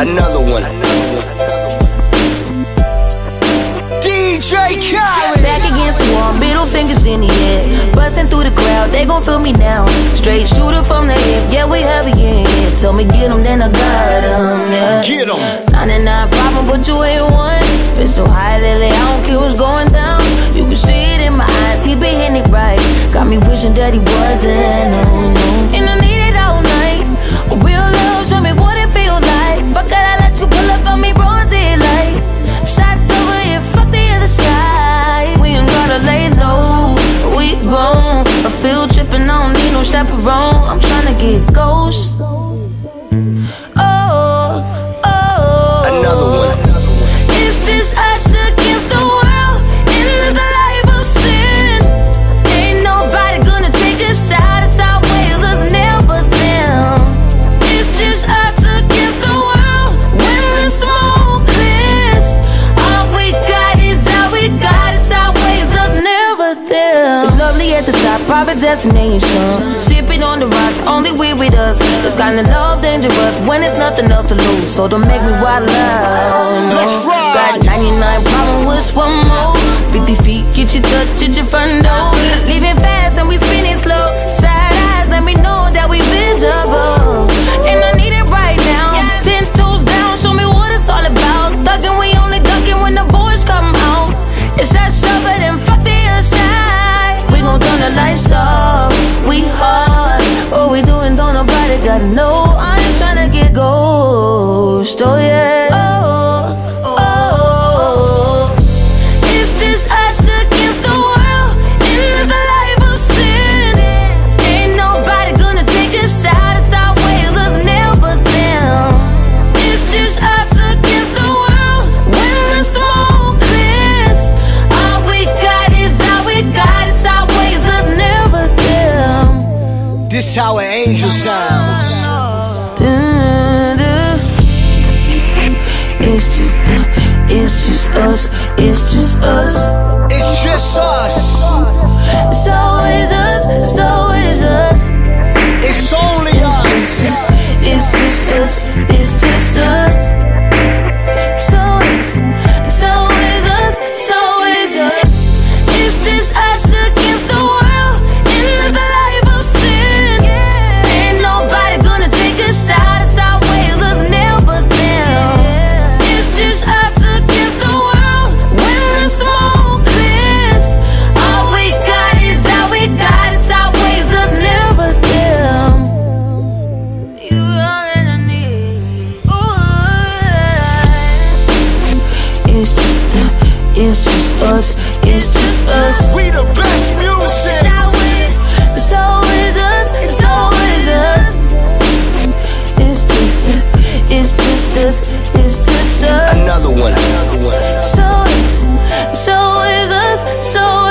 Another one. DJ Khaled. Back against the wall, middle fingers in the air. Busting through the crowd, they gon' feel me now. Straight shooter from the hip, yeah, we have it, here. Told me get 'em, then I got 'em, yeah. Get 'em. 99 problem, but you ain't one. Been so high lately, I don't care what's going down. You can see it in my eyes, he been hitting it right. Got me wishing that he wasn't, no, no. Field trip and I don't need no chaperone. Private destination. Sipping on the rocks, only we with us. This kind of love dangerous when it's nothing else to lose. So don't make me wild out. Let's ride. Got 99 problems, with one more. 50 feet, get your touch at your front door. Ghost. Oh yeah. Oh, oh, oh. It's just us against the world in this life of sin. Ain't nobody gonna take a shot. It's our ways, us never them. It's just us against the world when the smoke clears. All we got is all we got. It's our ways, us never them. This how an angel sounds. Oh. It's just, uh, it's just us, it's just us. It's just us. It's It's just us, it's just us. We the best music. It's always us, it's always us. It's just us, it's just us, it's just us. Another one, another one. So it's, so is us, so